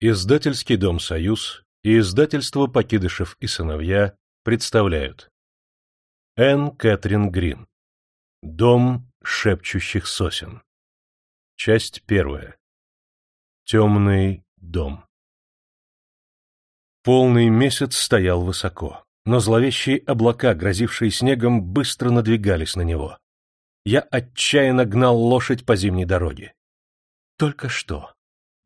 Издательский дом «Союз» и издательство «Покидышев и сыновья» представляют. Энн Кэтрин Грин. Дом шепчущих сосен Часть первая. Темный дом Полный месяц стоял высоко, но зловещие облака, грозившие снегом, быстро надвигались на него. Я отчаянно гнал лошадь по зимней дороге. Только что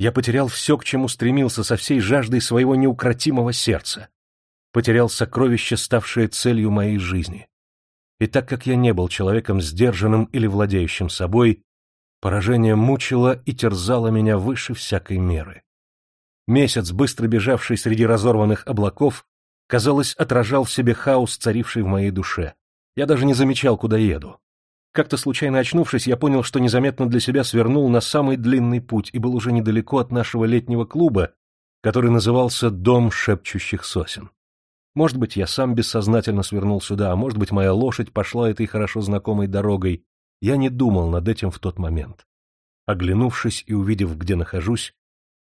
я потерял все, к чему стремился со всей жаждой своего неукротимого сердца. Потерял сокровище, ставшее целью моей жизни. И так как я не был человеком сдержанным или владеющим собой, поражение мучило и терзало меня выше всякой меры. Месяц, быстро бежавший среди разорванных облаков, казалось, отражал в себе хаос, царивший в моей душе. Я даже не замечал, куда еду. Как-то случайно очнувшись, я понял, что незаметно для себя свернул на самый длинный путь и был уже недалеко от нашего летнего клуба, который назывался «Дом шепчущих сосен». Может быть, я сам бессознательно свернул сюда, а может быть, моя лошадь пошла этой хорошо знакомой дорогой. Я не думал над этим в тот момент. Оглянувшись и увидев, где нахожусь,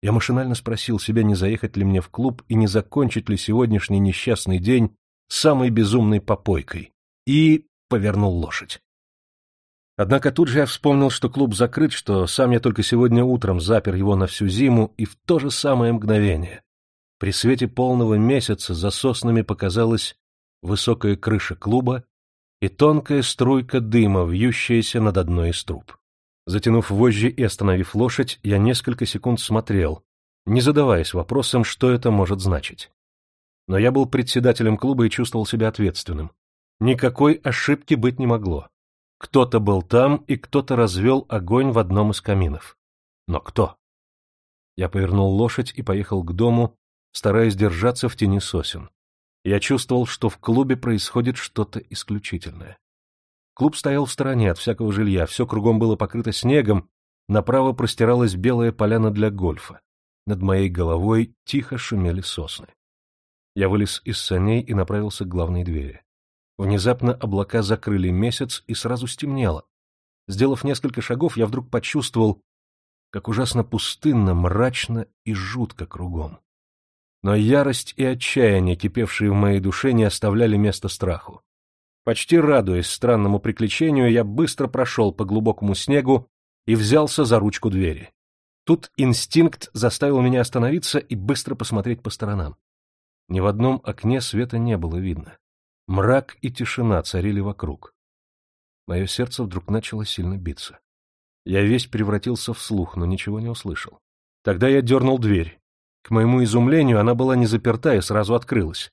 я машинально спросил себя, не заехать ли мне в клуб и не закончить ли сегодняшний несчастный день самой безумной попойкой, и повернул лошадь. Однако тут же я вспомнил, что клуб закрыт, что сам я только сегодня утром запер его на всю зиму, и в то же самое мгновение. При свете полного месяца за соснами показалась высокая крыша клуба и тонкая струйка дыма, вьющаяся над одной из труб. Затянув вожжи и остановив лошадь, я несколько секунд смотрел, не задаваясь вопросом, что это может значить. Но я был председателем клуба и чувствовал себя ответственным. Никакой ошибки быть не могло. Кто-то был там, и кто-то развел огонь в одном из каминов. Но кто? Я повернул лошадь и поехал к дому, стараясь держаться в тени сосен. Я чувствовал, что в клубе происходит что-то исключительное. Клуб стоял в стороне от всякого жилья, все кругом было покрыто снегом, направо простиралась белая поляна для гольфа. Над моей головой тихо шумели сосны. Я вылез из саней и направился к главной двери. Внезапно облака закрыли месяц, и сразу стемнело. Сделав несколько шагов, я вдруг почувствовал, как ужасно пустынно, мрачно и жутко кругом. Но ярость и отчаяние, кипевшие в моей душе, не оставляли места страху. Почти радуясь странному приключению, я быстро прошел по глубокому снегу и взялся за ручку двери. Тут инстинкт заставил меня остановиться и быстро посмотреть по сторонам. Ни в одном окне света не было видно. Мрак и тишина царили вокруг. Мое сердце вдруг начало сильно биться. Я весь превратился в слух, но ничего не услышал. Тогда я дернул дверь. К моему изумлению, она была не заперта и сразу открылась.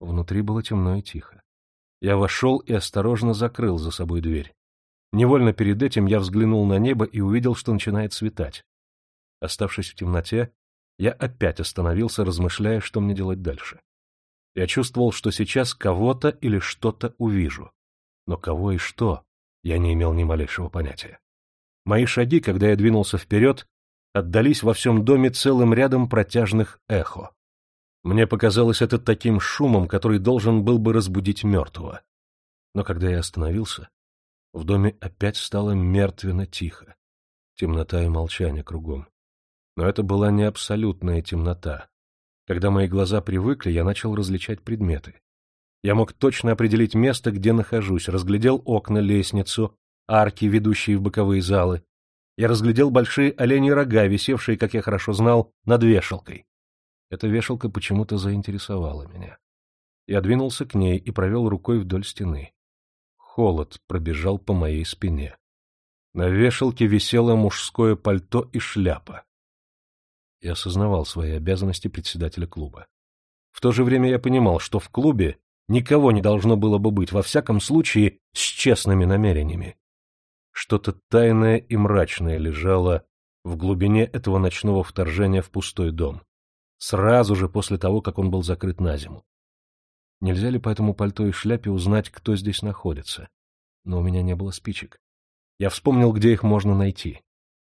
Внутри было темно и тихо. Я вошел и осторожно закрыл за собой дверь. Невольно перед этим я взглянул на небо и увидел, что начинает светать. Оставшись в темноте, я опять остановился, размышляя, что мне делать дальше. Я чувствовал, что сейчас кого-то или что-то увижу. Но кого и что, я не имел ни малейшего понятия. Мои шаги, когда я двинулся вперед, отдались во всем доме целым рядом протяжных эхо. Мне показалось это таким шумом, который должен был бы разбудить мертвого. Но когда я остановился, в доме опять стало мертвенно тихо. Темнота и молчание кругом. Но это была не абсолютная темнота, когда мои глаза привыкли, я начал различать предметы. Я мог точно определить место, где нахожусь, разглядел окна, лестницу, арки, ведущие в боковые залы. Я разглядел большие оленьи рога, висевшие, как я хорошо знал, над вешалкой. Эта вешалка почему-то заинтересовала меня. Я двинулся к ней и провел рукой вдоль стены. Холод пробежал по моей спине. На вешалке висело мужское пальто и шляпа и осознавал свои обязанности председателя клуба. В то же время я понимал, что в клубе никого не должно было бы быть, во всяком случае, с честными намерениями. Что-то тайное и мрачное лежало в глубине этого ночного вторжения в пустой дом, сразу же после того, как он был закрыт на зиму. Нельзя ли по этому пальто и шляпе узнать, кто здесь находится? Но у меня не было спичек. Я вспомнил, где их можно найти.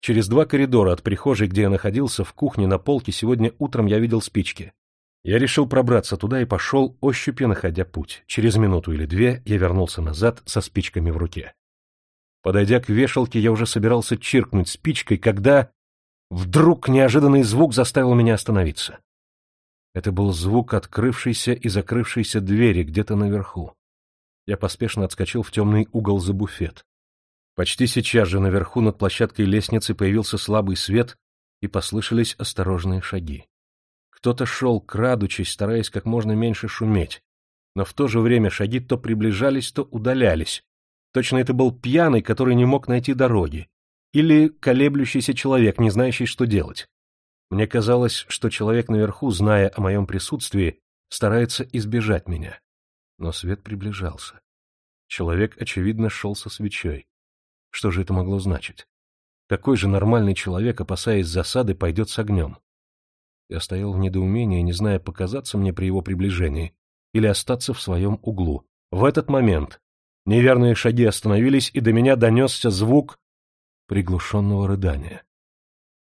Через два коридора от прихожей, где я находился, в кухне на полке сегодня утром я видел спички. Я решил пробраться туда и пошел, ощупью находя путь. Через минуту или две я вернулся назад со спичками в руке. Подойдя к вешалке, я уже собирался чиркнуть спичкой, когда... Вдруг неожиданный звук заставил меня остановиться. Это был звук открывшейся и закрывшейся двери где-то наверху. Я поспешно отскочил в темный угол за буфет. Почти сейчас же наверху над площадкой лестницы появился слабый свет, и послышались осторожные шаги. Кто-то шел, крадучись, стараясь как можно меньше шуметь, но в то же время шаги то приближались, то удалялись. Точно это был пьяный, который не мог найти дороги, или колеблющийся человек, не знающий, что делать. Мне казалось, что человек наверху, зная о моем присутствии, старается избежать меня. Но свет приближался. Человек, очевидно, шел со свечой. Что же это могло значить? Какой же нормальный человек, опасаясь засады, пойдет с огнем? Я стоял в недоумении, не зная, показаться мне при его приближении или остаться в своем углу. В этот момент неверные шаги остановились, и до меня донесся звук приглушенного рыдания.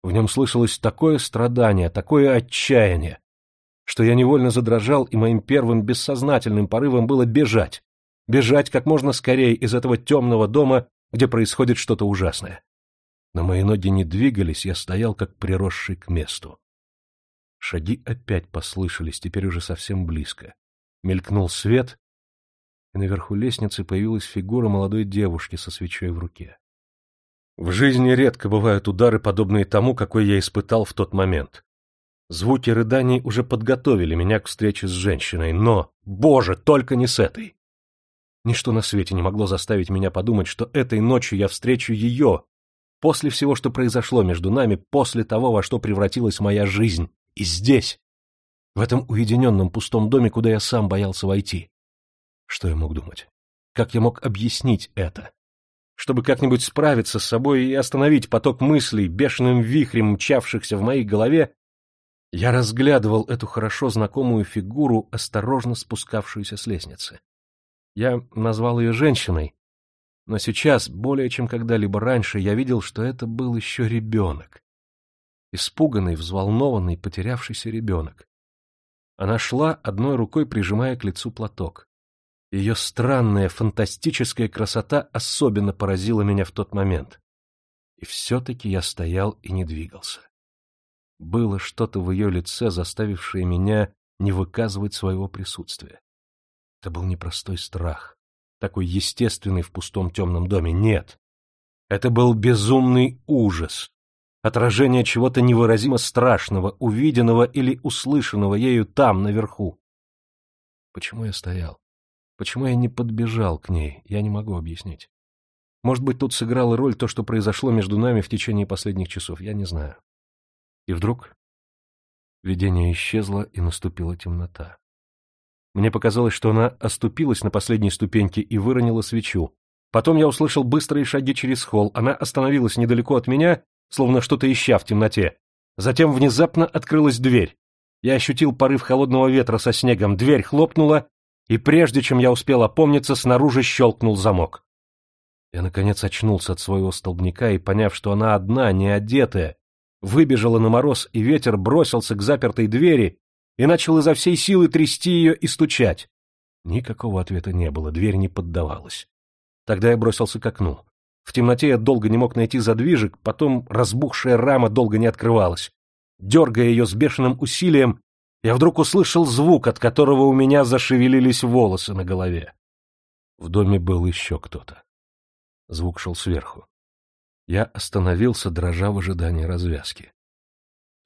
В нем слышалось такое страдание, такое отчаяние, что я невольно задрожал, и моим первым бессознательным порывом было бежать, бежать как можно скорее из этого темного дома где происходит что-то ужасное. Но мои ноги не двигались, я стоял как приросший к месту. Шаги опять послышались, теперь уже совсем близко. Мелькнул свет, и наверху лестницы появилась фигура молодой девушки со свечой в руке. В жизни редко бывают удары, подобные тому, какой я испытал в тот момент. Звуки рыданий уже подготовили меня к встрече с женщиной, но, боже, только не с этой! Ничто на свете не могло заставить меня подумать, что этой ночью я встречу ее, после всего, что произошло между нами, после того, во что превратилась моя жизнь, и здесь, в этом уединенном пустом доме, куда я сам боялся войти. Что я мог думать? Как я мог объяснить это? Чтобы как-нибудь справиться с собой и остановить поток мыслей, бешеным вихрем мчавшихся в моей голове, я разглядывал эту хорошо знакомую фигуру, осторожно спускавшуюся с лестницы. Я назвал ее женщиной, но сейчас, более чем когда-либо раньше, я видел, что это был еще ребенок. Испуганный, взволнованный, потерявшийся ребенок. Она шла, одной рукой прижимая к лицу платок. Ее странная, фантастическая красота особенно поразила меня в тот момент. И все-таки я стоял и не двигался. Было что-то в ее лице, заставившее меня не выказывать своего присутствия. Это был непростой страх, такой естественный в пустом темном доме. Нет. Это был безумный ужас, отражение чего-то невыразимо страшного, увиденного или услышанного ею там, наверху. Почему я стоял? Почему я не подбежал к ней, я не могу объяснить. Может быть, тут сыграло роль то, что произошло между нами в течение последних часов, я не знаю. И вдруг видение исчезло, и наступила темнота. Мне показалось, что она оступилась на последней ступеньке и выронила свечу. Потом я услышал быстрые шаги через холл. Она остановилась недалеко от меня, словно что-то ища в темноте. Затем внезапно открылась дверь. Я ощутил порыв холодного ветра со снегом. Дверь хлопнула, и прежде чем я успел опомниться, снаружи щелкнул замок. Я, наконец, очнулся от своего столбняка и, поняв, что она одна, не одетая, выбежала на мороз, и ветер бросился к запертой двери, и начал изо всей силы трясти ее и стучать. Никакого ответа не было, дверь не поддавалась. Тогда я бросился к окну. В темноте я долго не мог найти задвижек, потом разбухшая рама долго не открывалась. Дергая ее с бешеным усилием, я вдруг услышал звук, от которого у меня зашевелились волосы на голове. В доме был еще кто-то. Звук шел сверху. Я остановился, дрожа в ожидании развязки.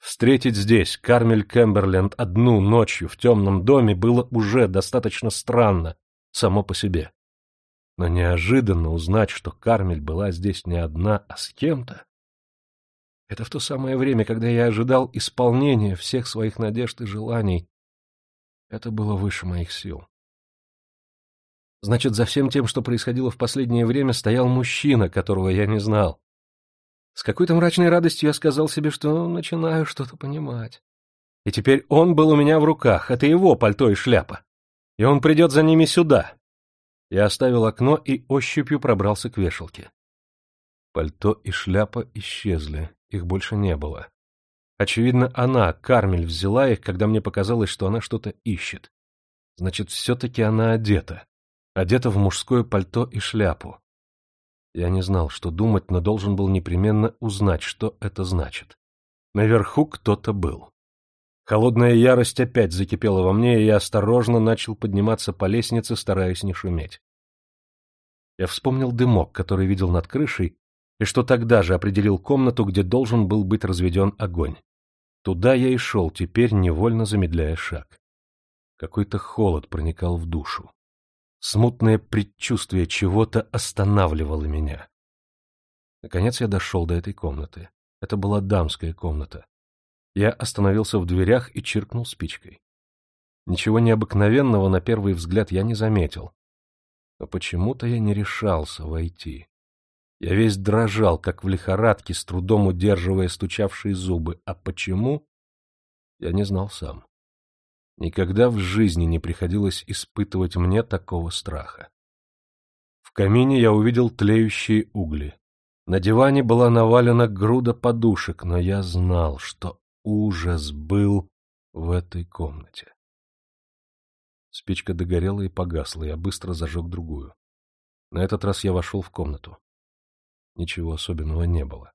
Встретить здесь Кармель Кэмберленд одну ночью в темном доме было уже достаточно странно само по себе. Но неожиданно узнать, что Кармель была здесь не одна, а с кем-то... Это в то самое время, когда я ожидал исполнения всех своих надежд и желаний. Это было выше моих сил. Значит, за всем тем, что происходило в последнее время, стоял мужчина, которого я не знал. С какой-то мрачной радостью я сказал себе, что начинаю что-то понимать. И теперь он был у меня в руках, это его пальто и шляпа. И он придет за ними сюда. Я оставил окно и ощупью пробрался к вешалке. Пальто и шляпа исчезли, их больше не было. Очевидно, она, Кармель, взяла их, когда мне показалось, что она что-то ищет. Значит, все-таки она одета. Одета в мужское пальто и шляпу. Я не знал, что думать, но должен был непременно узнать, что это значит. Наверху кто-то был. Холодная ярость опять закипела во мне, и я осторожно начал подниматься по лестнице, стараясь не шуметь. Я вспомнил дымок, который видел над крышей, и что тогда же определил комнату, где должен был быть разведен огонь. Туда я и шел, теперь невольно замедляя шаг. Какой-то холод проникал в душу. Смутное предчувствие чего-то останавливало меня. Наконец я дошел до этой комнаты. Это была дамская комната. Я остановился в дверях и чиркнул спичкой. Ничего необыкновенного на первый взгляд я не заметил. Но почему-то я не решался войти. Я весь дрожал, как в лихорадке, с трудом удерживая стучавшие зубы. А почему? Я не знал сам. Никогда в жизни не приходилось испытывать мне такого страха. В камине я увидел тлеющие угли. На диване была навалена груда подушек, но я знал, что ужас был в этой комнате. Спичка догорела и погасла, я быстро зажег другую. На этот раз я вошел в комнату. Ничего особенного не было.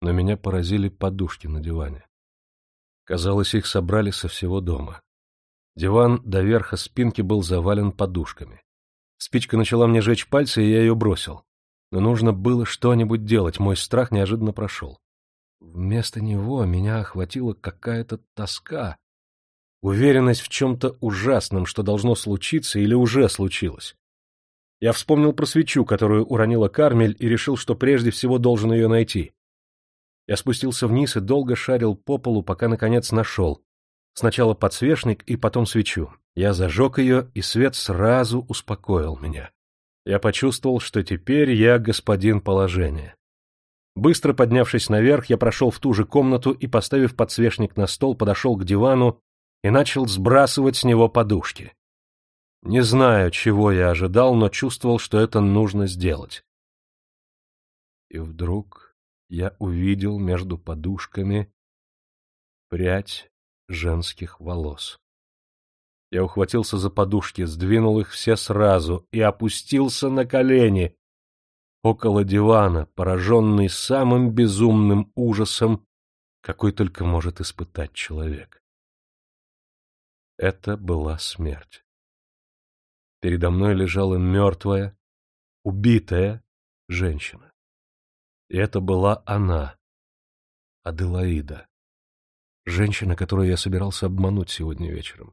Но меня поразили подушки на диване. Казалось, их собрали со всего дома. Диван до верха спинки был завален подушками. Спичка начала мне жечь пальцы, и я ее бросил. Но нужно было что-нибудь делать, мой страх неожиданно прошел. Вместо него меня охватила какая-то тоска, уверенность в чем-то ужасном, что должно случиться или уже случилось. Я вспомнил про свечу, которую уронила Кармель, и решил, что прежде всего должен ее найти. Я спустился вниз и долго шарил по полу, пока, наконец, нашел. Сначала подсвечник и потом свечу. Я зажег ее, и свет сразу успокоил меня. Я почувствовал, что теперь я господин положения. Быстро поднявшись наверх, я прошел в ту же комнату и, поставив подсвечник на стол, подошел к дивану и начал сбрасывать с него подушки. Не знаю, чего я ожидал, но чувствовал, что это нужно сделать. И вдруг я увидел между подушками прядь женских волос. Я ухватился за подушки, сдвинул их все сразу и опустился на колени, около дивана, пораженный самым безумным ужасом, какой только может испытать человек. Это была смерть. Передо мной лежала мертвая, убитая женщина. И это была она, Аделаида, женщина, которую я собирался обмануть сегодня вечером.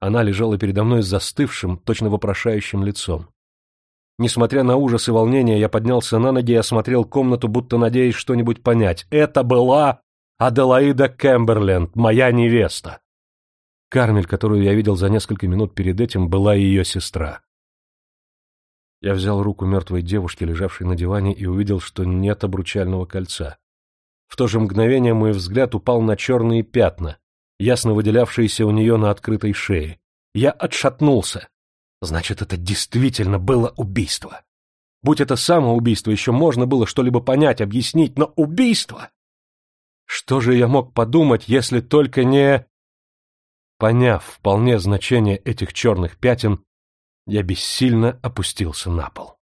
Она лежала передо мной с застывшим, точно вопрошающим лицом. Несмотря на ужас и волнение, я поднялся на ноги и осмотрел комнату, будто надеясь что-нибудь понять. Это была Аделаида Кэмберленд, моя невеста. Кармель, которую я видел за несколько минут перед этим, была ее сестра. Я взял руку мертвой девушки, лежавшей на диване, и увидел, что нет обручального кольца. В то же мгновение мой взгляд упал на черные пятна, ясно выделявшиеся у нее на открытой шее. Я отшатнулся. Значит, это действительно было убийство. Будь это самоубийство, еще можно было что-либо понять, объяснить, но убийство! Что же я мог подумать, если только не... Поняв вполне значение этих черных пятен, я бессильно опустился на пол.